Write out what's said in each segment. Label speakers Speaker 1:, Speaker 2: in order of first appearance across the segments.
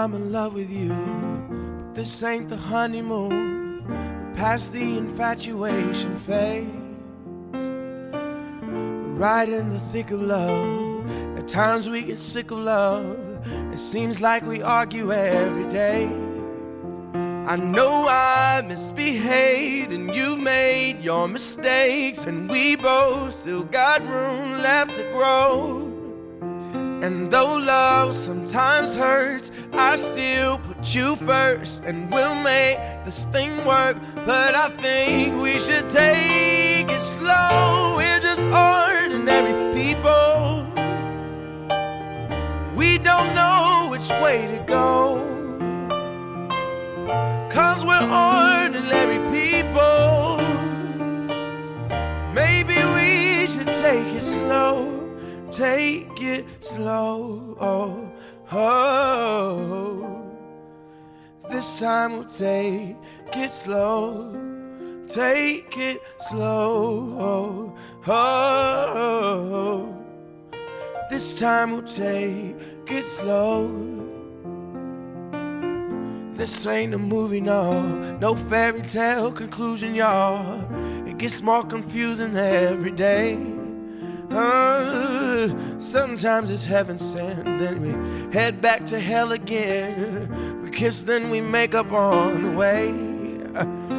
Speaker 1: I'm in love with you. But this ain't the honeymoon. We're past the infatuation phase. Right in the thick of love. At times we get sick of love. It seems like we argue every day. I know I misbehaved and you've made your mistakes, and we both still got room left to grow. And though love sometimes hurts, I still put you first. And we'll make this thing work. But I think we should take it slow. We're just ordinary people. We don't know which way to go. Cause we're ordinary people. Maybe we should take it slow take it slow. Oh, oh. This time we'll take it slow. Take it slow. Oh, oh. This time we'll take it slow. This ain't a movie, no, no fairy tale conclusion, y'all. It gets more confusing every day. Uh, sometimes it's heaven sent, then we head back to hell again. We kiss, then we make up on the way.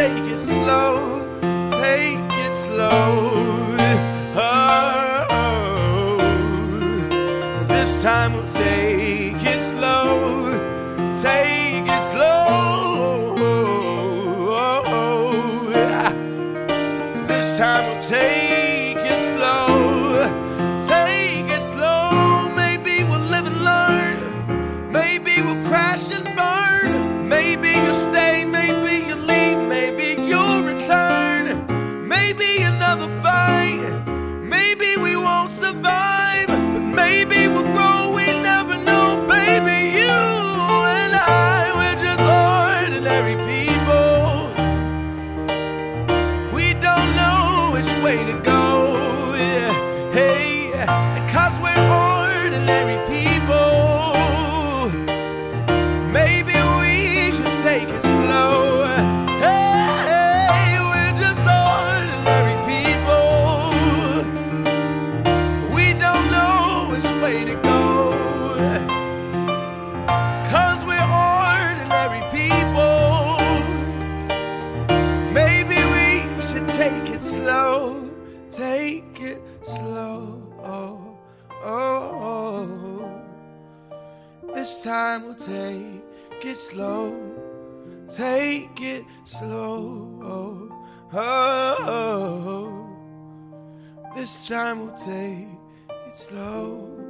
Speaker 1: Take it slow. Take it slow. Oh, this time we'll take it slow. Take it slow. Oh, This time will take it slow. Take it slow. Maybe we'll live and learn. Maybe we'll crash and burn. Fight. Cause we're ordinary people. Maybe we should take it slow. Take it slow. This time we'll take it slow. Take it slow. This time we'll take it slow.